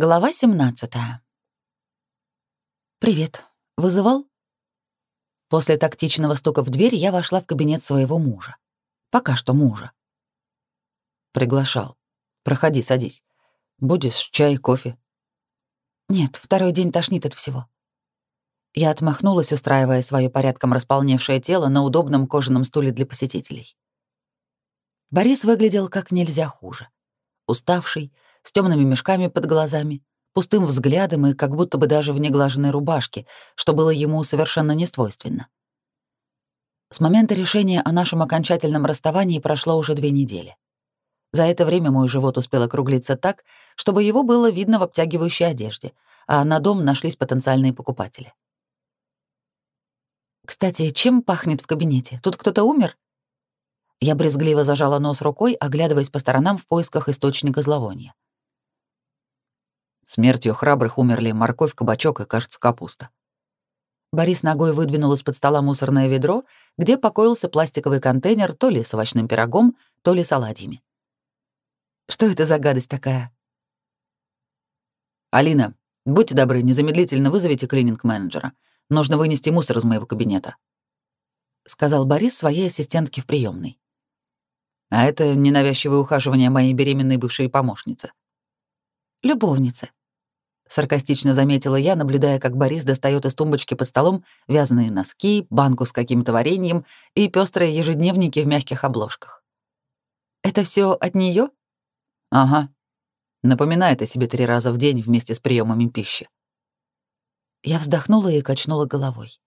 Глава 17. «Привет. Вызывал?» После тактичного стука в дверь я вошла в кабинет своего мужа. Пока что мужа. «Приглашал. Проходи, садись. Будешь чай, кофе?» «Нет, второй день тошнит от всего». Я отмахнулась, устраивая свое порядком располневшее тело на удобном кожаном стуле для посетителей. Борис выглядел как нельзя хуже. Уставший, с темными мешками под глазами, пустым взглядом и как будто бы даже в неглаженной рубашке, что было ему совершенно несвойственно. С момента решения о нашем окончательном расставании прошло уже две недели. За это время мой живот успел округлиться так, чтобы его было видно в обтягивающей одежде, а на дом нашлись потенциальные покупатели. «Кстати, чем пахнет в кабинете? Тут кто-то умер?» Я брезгливо зажала нос рукой, оглядываясь по сторонам в поисках источника зловония. Смертью храбрых умерли морковь, кабачок и, кажется, капуста. Борис ногой выдвинул из-под стола мусорное ведро, где покоился пластиковый контейнер то ли с овощным пирогом, то ли с оладьями. Что это за гадость такая? «Алина, будьте добры, незамедлительно вызовите клининг-менеджера. Нужно вынести мусор из моего кабинета», — сказал Борис своей ассистентке в приемной. «А это ненавязчивое ухаживание моей беременной бывшей помощницы». «Любовницы», саркастично заметила я, наблюдая, как Борис достает из тумбочки под столом вязаные носки, банку с каким-то вареньем и пестрые ежедневники в мягких обложках. Это все от нее? Ага. Напоминает о себе три раза в день вместе с приемами пищи. Я вздохнула и качнула головой.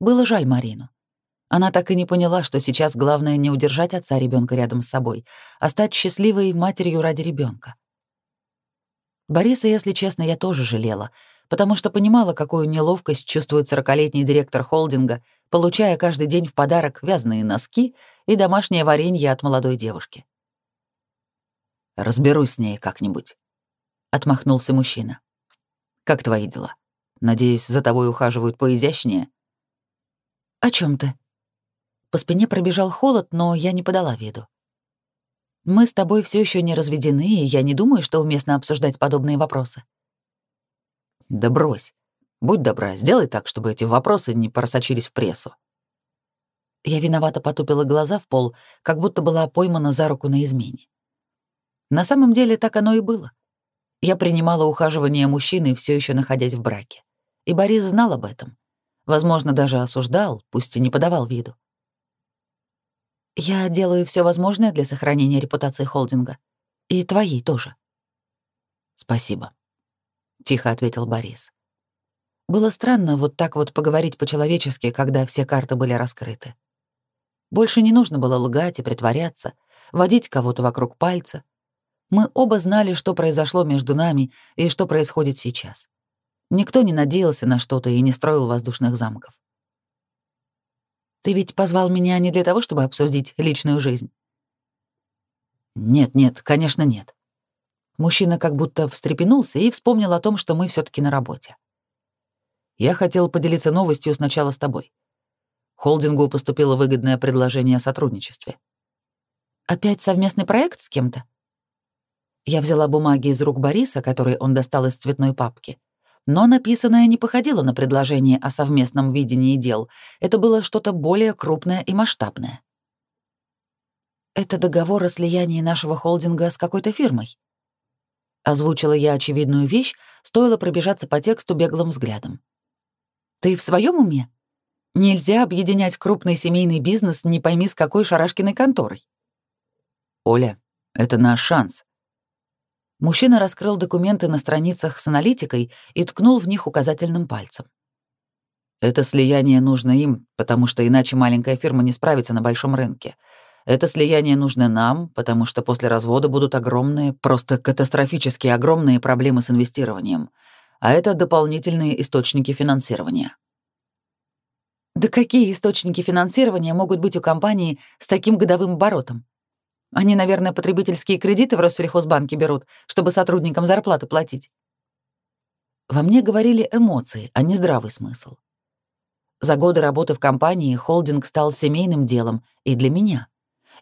Было жаль Марину. Она так и не поняла, что сейчас главное не удержать отца ребенка рядом с собой, а стать счастливой матерью ради ребенка. Бориса, если честно, я тоже жалела, потому что понимала, какую неловкость чувствует сорокалетний директор холдинга, получая каждый день в подарок вязаные носки и домашнее варенье от молодой девушки. «Разберусь с ней как-нибудь», — отмахнулся мужчина. «Как твои дела? Надеюсь, за тобой ухаживают поизящнее?» «О чем ты?» По спине пробежал холод, но я не подала виду. Мы с тобой все еще не разведены, и я не думаю, что уместно обсуждать подобные вопросы. Да брось. Будь добра, сделай так, чтобы эти вопросы не просочились в прессу. Я виновато потупила глаза в пол, как будто была поймана за руку на измене. На самом деле так оно и было. Я принимала ухаживание мужчины, все еще находясь в браке. И Борис знал об этом. Возможно, даже осуждал, пусть и не подавал виду. Я делаю все возможное для сохранения репутации холдинга. И твоей тоже. Спасибо, тихо ответил Борис. Было странно вот так вот поговорить по-человечески, когда все карты были раскрыты. Больше не нужно было лгать и притворяться, водить кого-то вокруг пальца. Мы оба знали, что произошло между нами и что происходит сейчас. Никто не надеялся на что-то и не строил воздушных замков. Ты ведь позвал меня не для того, чтобы обсудить личную жизнь. Нет, нет, конечно, нет. Мужчина как будто встрепенулся и вспомнил о том, что мы все таки на работе. Я хотел поделиться новостью сначала с тобой. Холдингу поступило выгодное предложение о сотрудничестве. Опять совместный проект с кем-то? Я взяла бумаги из рук Бориса, которые он достал из цветной папки, но написанное не походило на предложение о совместном видении дел. Это было что-то более крупное и масштабное. «Это договор о слиянии нашего холдинга с какой-то фирмой». Озвучила я очевидную вещь, стоило пробежаться по тексту беглым взглядом. «Ты в своем уме? Нельзя объединять крупный семейный бизнес не пойми с какой шарашкиной конторой». «Оля, это наш шанс. Мужчина раскрыл документы на страницах с аналитикой и ткнул в них указательным пальцем. Это слияние нужно им, потому что иначе маленькая фирма не справится на большом рынке. Это слияние нужно нам, потому что после развода будут огромные, просто катастрофически огромные проблемы с инвестированием. А это дополнительные источники финансирования. Да какие источники финансирования могут быть у компании с таким годовым оборотом? Они, наверное, потребительские кредиты в Россельхозбанке берут, чтобы сотрудникам зарплату платить. Во мне говорили эмоции, а не здравый смысл. За годы работы в компании холдинг стал семейным делом и для меня.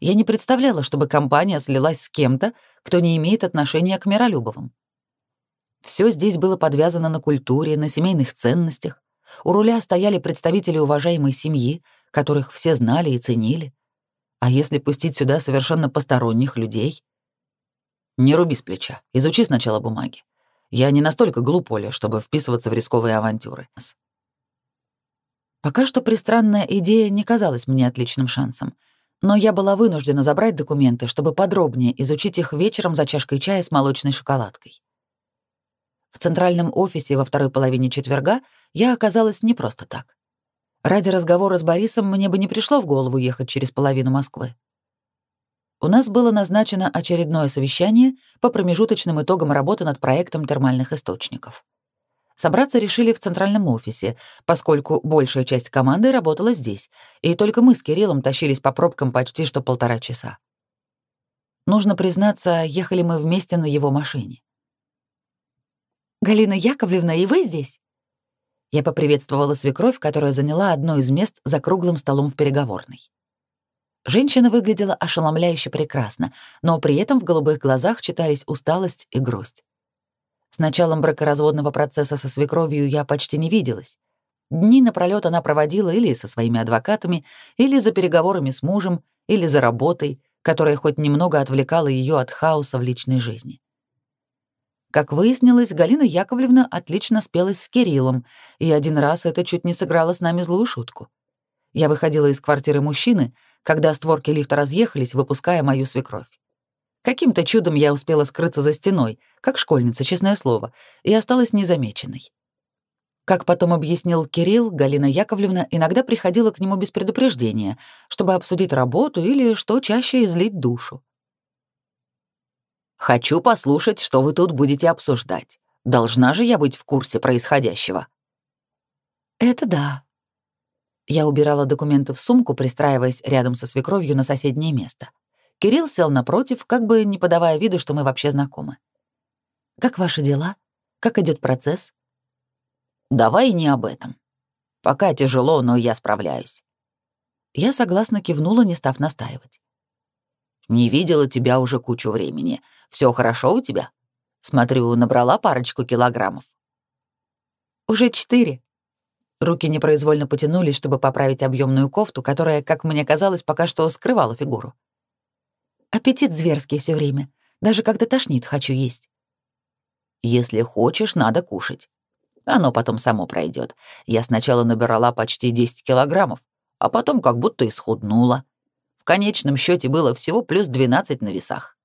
Я не представляла, чтобы компания слилась с кем-то, кто не имеет отношения к Миролюбовым. Все здесь было подвязано на культуре, на семейных ценностях. У руля стояли представители уважаемой семьи, которых все знали и ценили. А если пустить сюда совершенно посторонних людей? Не руби с плеча, изучи сначала бумаги. Я не настолько глуп, Оля, чтобы вписываться в рисковые авантюры. Пока что пристранная идея не казалась мне отличным шансом, но я была вынуждена забрать документы, чтобы подробнее изучить их вечером за чашкой чая с молочной шоколадкой. В центральном офисе во второй половине четверга я оказалась не просто так. Ради разговора с Борисом мне бы не пришло в голову ехать через половину Москвы. У нас было назначено очередное совещание по промежуточным итогам работы над проектом термальных источников. Собраться решили в центральном офисе, поскольку большая часть команды работала здесь, и только мы с Кириллом тащились по пробкам почти что полтора часа. Нужно признаться, ехали мы вместе на его машине. «Галина Яковлевна, и вы здесь?» Я поприветствовала свекровь, которая заняла одно из мест за круглым столом в переговорной. Женщина выглядела ошеломляюще прекрасно, но при этом в голубых глазах читались усталость и грусть. С началом бракоразводного процесса со свекровью я почти не виделась. Дни напролёт она проводила или со своими адвокатами, или за переговорами с мужем, или за работой, которая хоть немного отвлекала ее от хаоса в личной жизни. Как выяснилось, Галина Яковлевна отлично спелась с Кириллом, и один раз это чуть не сыграло с нами злую шутку. Я выходила из квартиры мужчины, когда створки лифта разъехались, выпуская мою свекровь. Каким-то чудом я успела скрыться за стеной, как школьница, честное слово, и осталась незамеченной. Как потом объяснил Кирилл, Галина Яковлевна иногда приходила к нему без предупреждения, чтобы обсудить работу или, что чаще, излить душу. «Хочу послушать, что вы тут будете обсуждать. Должна же я быть в курсе происходящего». «Это да». Я убирала документы в сумку, пристраиваясь рядом со свекровью на соседнее место. Кирилл сел напротив, как бы не подавая виду, что мы вообще знакомы. «Как ваши дела? Как идет процесс?» «Давай не об этом. Пока тяжело, но я справляюсь». Я согласно кивнула, не став настаивать. «Не видела тебя уже кучу времени. Все хорошо у тебя? Смотрю, набрала парочку килограммов». «Уже четыре». Руки непроизвольно потянулись, чтобы поправить объемную кофту, которая, как мне казалось, пока что скрывала фигуру. Аппетит зверский все время. Даже когда тошнит, хочу есть. Если хочешь, надо кушать. Оно потом само пройдет. Я сначала набирала почти 10 килограммов, а потом как будто исхуднула. Конечном счете было всего плюс 12 на весах.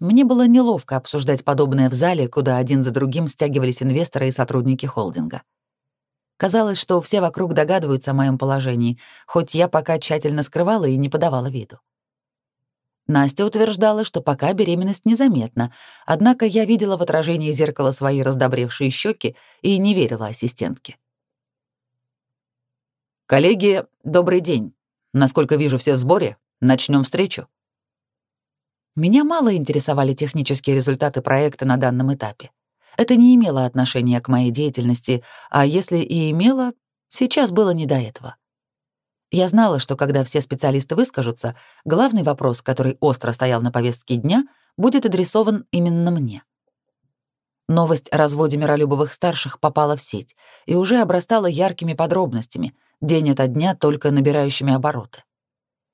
Мне было неловко обсуждать подобное в зале, куда один за другим стягивались инвесторы и сотрудники холдинга. Казалось, что все вокруг догадываются о моем положении, хоть я пока тщательно скрывала и не подавала виду. Настя утверждала, что пока беременность незаметна, однако я видела в отражении зеркала свои раздобревшие щеки и не верила ассистентке. «Коллеги, добрый день. Насколько вижу, все в сборе. Начнем встречу». Меня мало интересовали технические результаты проекта на данном этапе. Это не имело отношения к моей деятельности, а если и имело, сейчас было не до этого. Я знала, что когда все специалисты выскажутся, главный вопрос, который остро стоял на повестке дня, будет адресован именно мне. Новость о разводе Миролюбовых-старших попала в сеть и уже обрастала яркими подробностями, день ото дня только набирающими обороты.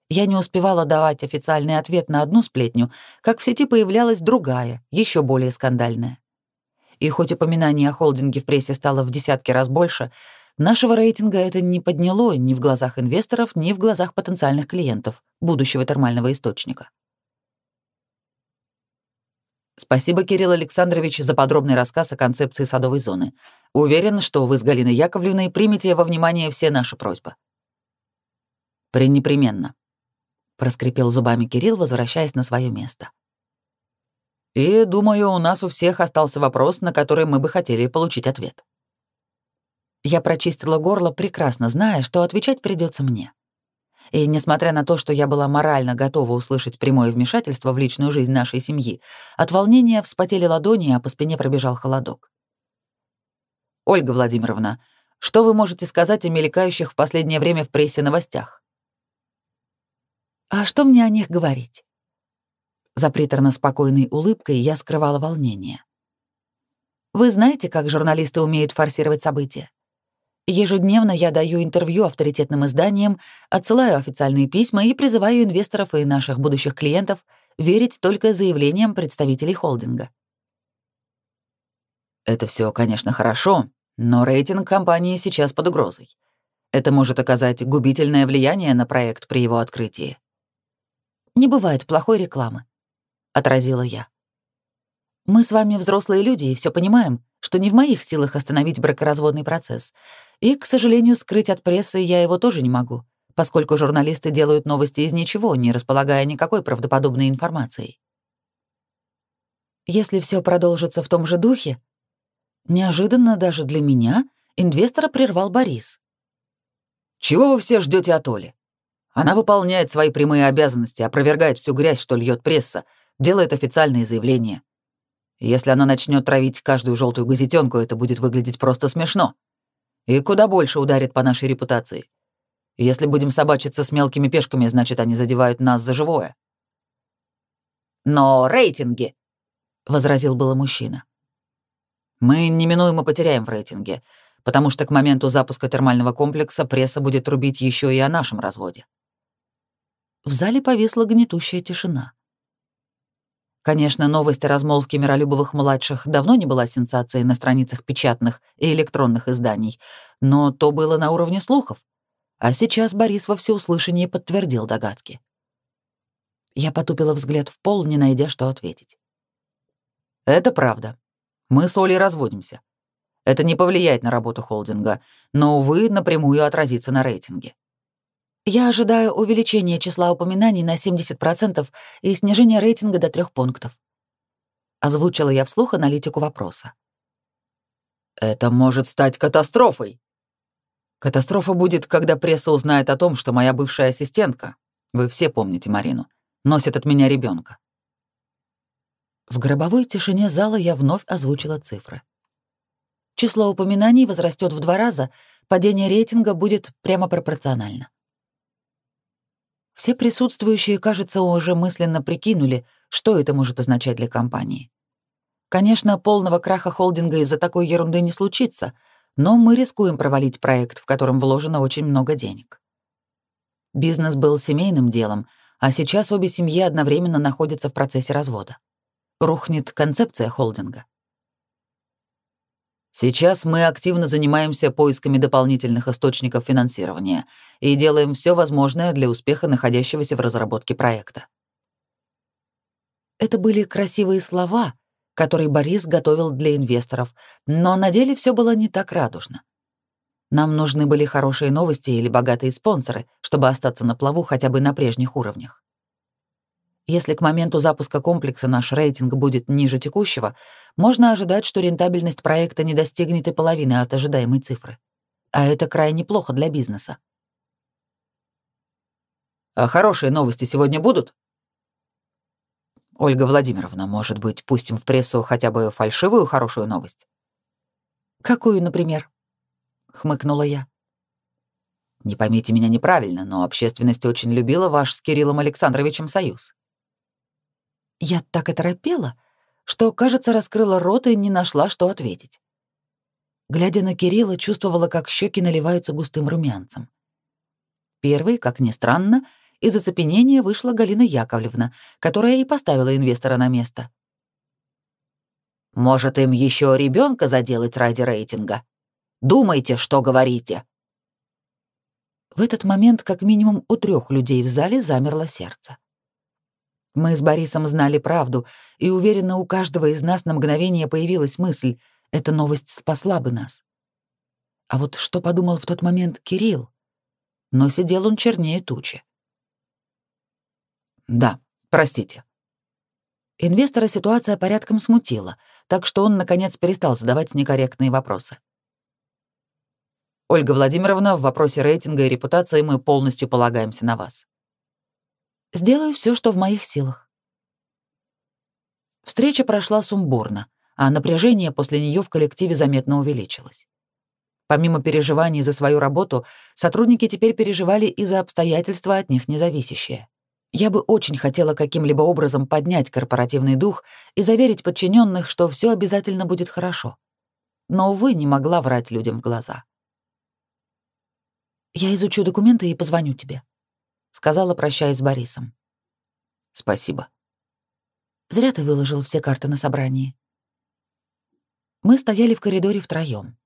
Я не успевала давать официальный ответ на одну сплетню, как в сети появлялась другая, еще более скандальная. И хоть упоминание о холдинге в прессе стало в десятки раз больше, Нашего рейтинга это не подняло ни в глазах инвесторов, ни в глазах потенциальных клиентов будущего термального источника. Спасибо, Кирилл Александрович, за подробный рассказ о концепции садовой зоны. Уверен, что вы с Галиной Яковлевной примете во внимание все наши просьбы. Пренепременно, проскрипел зубами Кирилл, возвращаясь на свое место. И, думаю, у нас у всех остался вопрос, на который мы бы хотели получить ответ. Я прочистила горло, прекрасно зная, что отвечать придется мне. И несмотря на то, что я была морально готова услышать прямое вмешательство в личную жизнь нашей семьи, от волнения вспотели ладони, а по спине пробежал холодок. «Ольга Владимировна, что вы можете сказать о мелькающих в последнее время в прессе новостях?» «А что мне о них говорить?» За приторно спокойной улыбкой я скрывала волнение. Вы знаете, как журналисты умеют форсировать события. Ежедневно я даю интервью авторитетным изданиям, отсылаю официальные письма и призываю инвесторов и наших будущих клиентов верить только заявлениям представителей холдинга. Это все, конечно, хорошо, но рейтинг компании сейчас под угрозой. Это может оказать губительное влияние на проект при его открытии. Не бывает плохой рекламы, отразила я. Мы с вами взрослые люди и все понимаем, что не в моих силах остановить бракоразводный процесс. И, к сожалению, скрыть от прессы я его тоже не могу, поскольку журналисты делают новости из ничего, не располагая никакой правдоподобной информацией. Если все продолжится в том же духе, неожиданно даже для меня инвестора прервал Борис. «Чего вы все ждете от Оли? Она выполняет свои прямые обязанности, опровергает всю грязь, что льет пресса, делает официальные заявления. Если она начнет травить каждую желтую газетенку, это будет выглядеть просто смешно. И куда больше ударит по нашей репутации. Если будем собачиться с мелкими пешками, значит, они задевают нас за живое. «Но рейтинги», — возразил было мужчина. «Мы неминуемо потеряем в рейтинге, потому что к моменту запуска термального комплекса пресса будет трубить еще и о нашем разводе». В зале повисла гнетущая тишина. Конечно, новость о размолвке Миролюбовых-младших давно не была сенсацией на страницах печатных и электронных изданий, но то было на уровне слухов. А сейчас Борис во всеуслышание подтвердил догадки. Я потупила взгляд в пол, не найдя, что ответить. «Это правда. Мы с Олей разводимся. Это не повлияет на работу холдинга, но, увы, напрямую отразится на рейтинге. Я ожидаю увеличения числа упоминаний на 70% и снижения рейтинга до трех пунктов. Озвучила я вслух аналитику вопроса. Это может стать катастрофой. Катастрофа будет, когда пресса узнает о том, что моя бывшая ассистентка, вы все помните Марину, носит от меня ребенка. В гробовой тишине зала я вновь озвучила цифры. Число упоминаний возрастет в два раза, падение рейтинга будет прямо пропорционально. Все присутствующие, кажется, уже мысленно прикинули, что это может означать для компании. Конечно, полного краха холдинга из-за такой ерунды не случится, но мы рискуем провалить проект, в котором вложено очень много денег. Бизнес был семейным делом, а сейчас обе семьи одновременно находятся в процессе развода. Рухнет концепция холдинга. Сейчас мы активно занимаемся поисками дополнительных источников финансирования и делаем все возможное для успеха находящегося в разработке проекта. Это были красивые слова, которые Борис готовил для инвесторов, но на деле все было не так радужно. Нам нужны были хорошие новости или богатые спонсоры, чтобы остаться на плаву хотя бы на прежних уровнях. Если к моменту запуска комплекса наш рейтинг будет ниже текущего, можно ожидать, что рентабельность проекта не достигнет и половины от ожидаемой цифры. А это крайне плохо для бизнеса. А хорошие новости сегодня будут? Ольга Владимировна, может быть, пустим в прессу хотя бы фальшивую хорошую новость? Какую, например? хмыкнула я. Не поймите меня неправильно, но общественность очень любила ваш с Кириллом Александровичем союз. Я так оторопела, что, кажется, раскрыла рот и не нашла, что ответить. Глядя на Кирилла, чувствовала, как щеки наливаются густым румянцем. Первой, как ни странно, из оцепенения вышла Галина Яковлевна, которая и поставила инвестора на место. «Может, им еще ребенка заделать ради рейтинга? Думайте, что говорите». В этот момент как минимум у трех людей в зале замерло сердце. Мы с Борисом знали правду, и уверенно у каждого из нас на мгновение появилась мысль, эта новость спасла бы нас. А вот что подумал в тот момент Кирилл? Но сидел он чернее тучи. Да, простите. Инвестора ситуация порядком смутила, так что он, наконец, перестал задавать некорректные вопросы. Ольга Владимировна, в вопросе рейтинга и репутации мы полностью полагаемся на вас. Сделаю все, что в моих силах. Встреча прошла сумбурно, а напряжение после нее в коллективе заметно увеличилось. Помимо переживаний за свою работу, сотрудники теперь переживали и за обстоятельства от них независящие. Я бы очень хотела каким-либо образом поднять корпоративный дух и заверить подчиненных, что все обязательно будет хорошо. но, увы, не могла врать людям в глаза. «Я изучу документы и позвоню тебе», — сказала, прощаясь с Борисом. «Спасибо». «Зря ты выложил все карты на собрании». Мы стояли в коридоре втроём.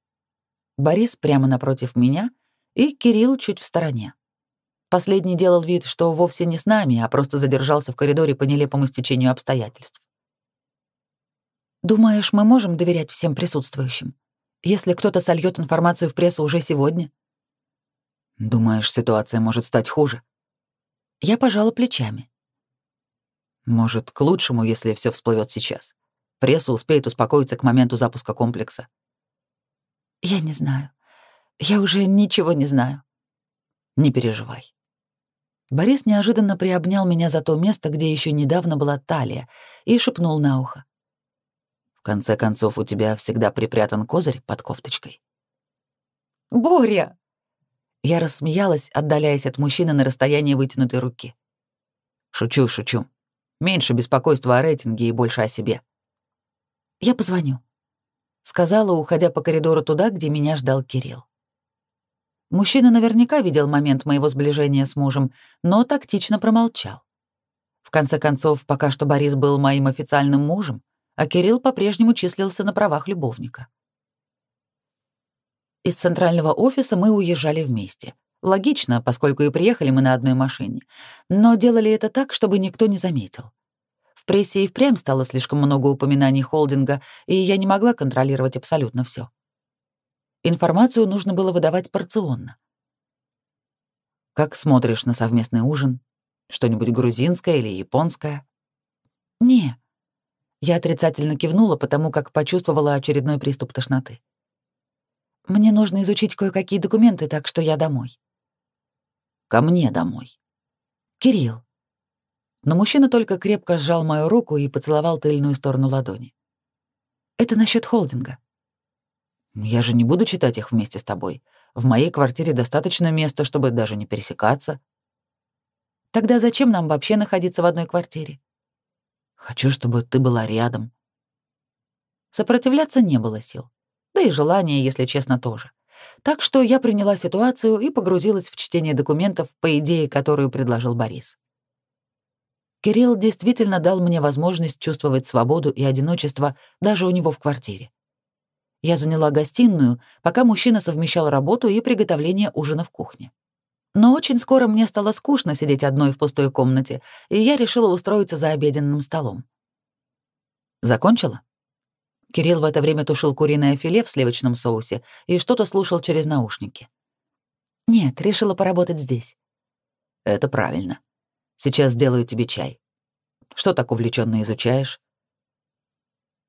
Борис прямо напротив меня и Кирилл чуть в стороне. Последний делал вид, что вовсе не с нами, а просто задержался в коридоре по нелепому стечению обстоятельств. «Думаешь, мы можем доверять всем присутствующим, если кто-то сольет информацию в прессу уже сегодня?» «Думаешь, ситуация может стать хуже?» Я пожала плечами. «Может, к лучшему, если все всплывет сейчас. Пресса успеет успокоиться к моменту запуска комплекса». «Я не знаю. Я уже ничего не знаю». «Не переживай». Борис неожиданно приобнял меня за то место, где еще недавно была талия, и шепнул на ухо. В конце концов, у тебя всегда припрятан козырь под кофточкой. «Боря!» Я рассмеялась, отдаляясь от мужчины на расстоянии вытянутой руки. «Шучу, шучу. Меньше беспокойства о рейтинге и больше о себе». «Я позвоню», — сказала, уходя по коридору туда, где меня ждал Кирилл. Мужчина наверняка видел момент моего сближения с мужем, но тактично промолчал. В конце концов, пока что Борис был моим официальным мужем, а Кирилл по-прежнему числился на правах любовника. Из центрального офиса мы уезжали вместе. Логично, поскольку и приехали мы на одной машине. Но делали это так, чтобы никто не заметил. В прессе и впрямь стало слишком много упоминаний холдинга, и я не могла контролировать абсолютно все. Информацию нужно было выдавать порционно. «Как смотришь на совместный ужин? Что-нибудь грузинское или японское?» «Не», я отрицательно кивнула, потому как почувствовала очередной приступ тошноты. Мне нужно изучить кое-какие документы, так что я домой. Ко мне домой. Кирилл. Но мужчина только крепко сжал мою руку и поцеловал тыльную сторону ладони. Это насчет холдинга. Я же не буду читать их вместе с тобой. В моей квартире достаточно места, чтобы даже не пересекаться. Тогда зачем нам вообще находиться в одной квартире? Хочу, чтобы ты была рядом. Сопротивляться не было сил. Да и желания, если честно, тоже. Так что я приняла ситуацию и погрузилась в чтение документов по идее, которую предложил Борис. Кирилл действительно дал мне возможность чувствовать свободу и одиночество даже у него в квартире. Я заняла гостиную, пока мужчина совмещал работу и приготовление ужина в кухне. Но очень скоро мне стало скучно сидеть одной в пустой комнате, и я решила устроиться за обеденным столом. Закончила? Кирилл в это время тушил куриное филе в сливочном соусе и что-то слушал через наушники. Нет, решила поработать здесь. Это правильно. Сейчас сделаю тебе чай. Что так увлеченно изучаешь?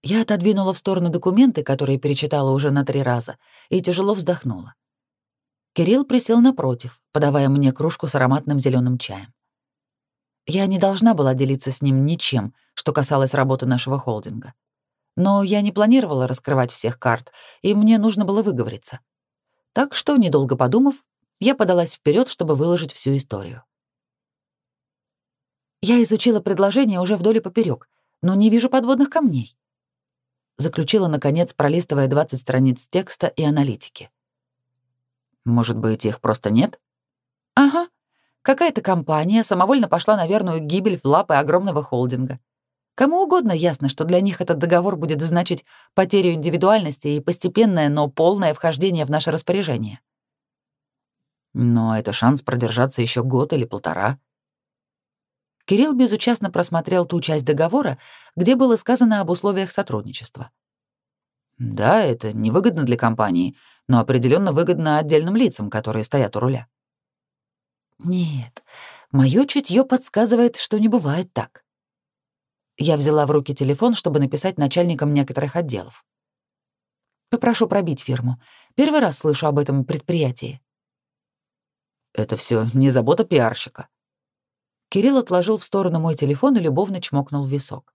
Я отодвинула в сторону документы, которые перечитала уже на три раза, и тяжело вздохнула. Кирилл присел напротив, подавая мне кружку с ароматным зеленым чаем. Я не должна была делиться с ним ничем, что касалось работы нашего холдинга. Но я не планировала раскрывать всех карт, и мне нужно было выговориться. Так что, недолго подумав, я подалась вперед, чтобы выложить всю историю. Я изучила предложение уже вдоль и поперек, но не вижу подводных камней. Заключила, наконец, пролистывая 20 страниц текста и аналитики. Может быть, их просто нет? Ага. Какая-то компания самовольно пошла на верную гибель в лапы огромного холдинга. Кому угодно ясно, что для них этот договор будет значить потерю индивидуальности и постепенное, но полное вхождение в наше распоряжение. Но это шанс продержаться еще год или полтора. Кирилл безучастно просмотрел ту часть договора, где было сказано об условиях сотрудничества. Да, это невыгодно для компании, но определенно выгодно отдельным лицам, которые стоят у руля. Нет, мое чутье подсказывает, что не бывает так. Я взяла в руки телефон, чтобы написать начальникам некоторых отделов. Попрошу пробить фирму. Первый раз слышу об этом предприятии. Это все не забота пиарщика. Кирилл отложил в сторону мой телефон и любовно чмокнул в висок.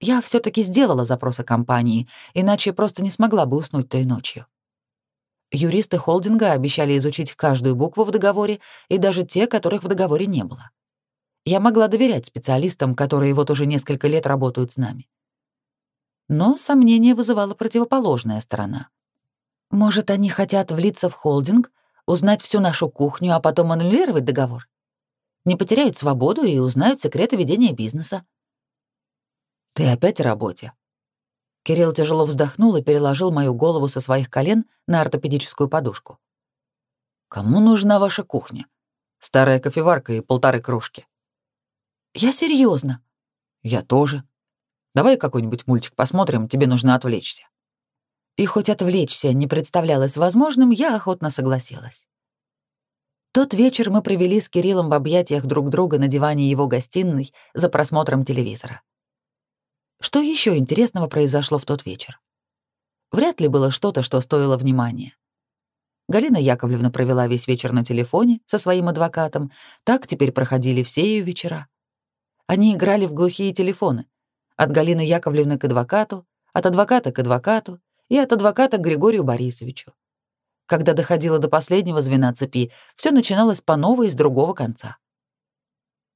Я все таки сделала запрос о компании, иначе просто не смогла бы уснуть той ночью. Юристы холдинга обещали изучить каждую букву в договоре и даже те, которых в договоре не было. Я могла доверять специалистам, которые вот уже несколько лет работают с нами. но сомнение вызывала противоположная сторона. Может, они хотят влиться в холдинг, узнать всю нашу кухню, а потом аннулировать договор? Не потеряют свободу и узнают секреты ведения бизнеса. Ты опять о работе. Кирилл тяжело вздохнул и переложил мою голову со своих колен на ортопедическую подушку. Кому нужна ваша кухня? Старая кофеварка и полторы кружки. Я серьезно. Я тоже. Давай какой-нибудь мультик посмотрим, тебе нужно отвлечься. И хоть отвлечься не представлялось возможным, я охотно согласилась. Тот вечер мы провели с Кириллом в объятиях друг друга на диване его гостиной за просмотром телевизора. Что еще интересного произошло в тот вечер? Вряд ли было что-то, что стоило внимания. Галина Яковлевна провела весь вечер на телефоне со своим адвокатом, так теперь проходили все ее вечера. Они играли в глухие телефоны. От Галины Яковлевны к адвокату, от адвоката к адвокату и от адвоката к Григорию Борисовичу. Когда доходило до последнего звена цепи, все начиналось по новой с другого конца.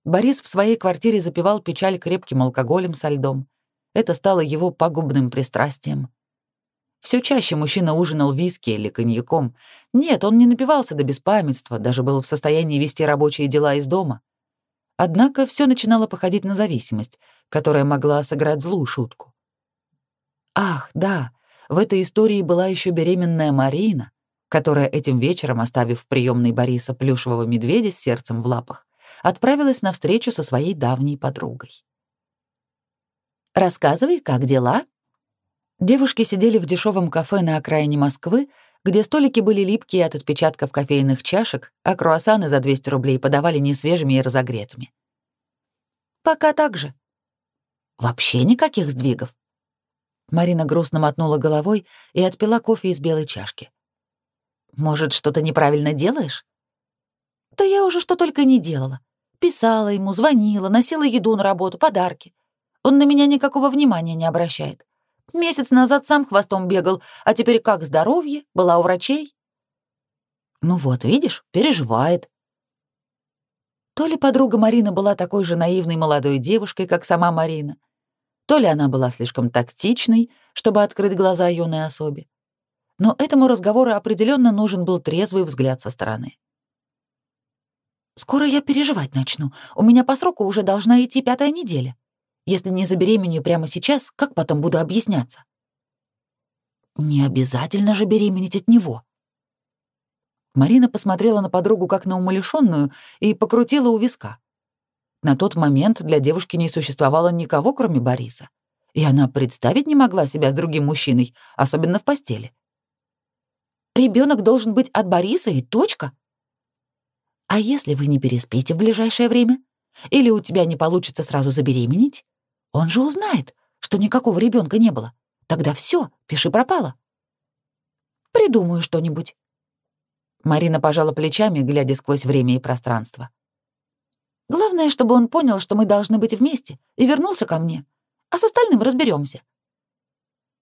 Борис в своей квартире запивал печаль крепким алкоголем со льдом. Это стало его пагубным пристрастием. Все чаще мужчина ужинал виски или коньяком. Нет, он не напивался до беспамятства, даже был в состоянии вести рабочие дела из дома. Однако все начинало походить на зависимость, которая могла сыграть злую шутку. Ах, да, в этой истории была еще беременная Марина, которая этим вечером, оставив в приемной Бориса плюшевого медведя с сердцем в лапах, отправилась на встречу со своей давней подругой. «Рассказывай, как дела?» Девушки сидели в дешевом кафе на окраине Москвы, где столики были липкие от отпечатков кофейных чашек, а круассаны за 200 рублей подавали несвежими и разогретыми. «Пока так же». «Вообще никаких сдвигов?» Марина грустно мотнула головой и отпила кофе из белой чашки. «Может, что-то неправильно делаешь?» «Да я уже что только не делала. Писала ему, звонила, носила еду на работу, подарки. Он на меня никакого внимания не обращает. Месяц назад сам хвостом бегал, а теперь как здоровье? Была у врачей?» «Ну вот, видишь, переживает». То ли подруга Марина была такой же наивной молодой девушкой, как сама Марина, то ли она была слишком тактичной, чтобы открыть глаза юной особе. Но этому разговору определенно нужен был трезвый взгляд со стороны. «Скоро я переживать начну. У меня по сроку уже должна идти пятая неделя. Если не забеременею прямо сейчас, как потом буду объясняться?» «Не обязательно же беременеть от него». Марина посмотрела на подругу как на умалишенную и покрутила у виска. На тот момент для девушки не существовало никого, кроме Бориса, и она представить не могла себя с другим мужчиной, особенно в постели. Ребенок должен быть от Бориса и точка. А если вы не переспите в ближайшее время? Или у тебя не получится сразу забеременеть? Он же узнает, что никакого ребенка не было. Тогда все, пиши пропало. Придумаю что-нибудь. Марина пожала плечами, глядя сквозь время и пространство. Главное, чтобы он понял, что мы должны быть вместе, и вернулся ко мне. А с остальным разберемся.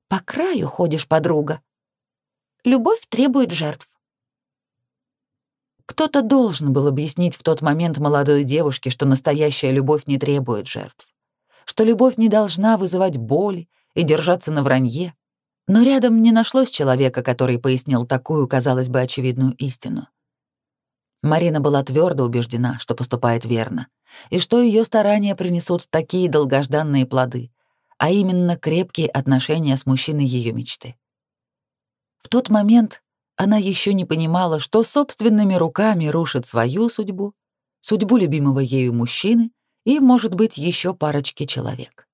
По краю ходишь, подруга. Любовь требует жертв. Кто-то должен был объяснить в тот момент молодой девушке, что настоящая любовь не требует жертв, что любовь не должна вызывать боли и держаться на вранье. Но рядом не нашлось человека, который пояснил такую, казалось бы, очевидную истину. Марина была твердо убеждена, что поступает верно, и что ее старания принесут такие долгожданные плоды, а именно крепкие отношения с мужчиной ее мечты. В тот момент она еще не понимала, что собственными руками рушит свою судьбу, судьбу любимого ею мужчины и, может быть, еще парочки человек.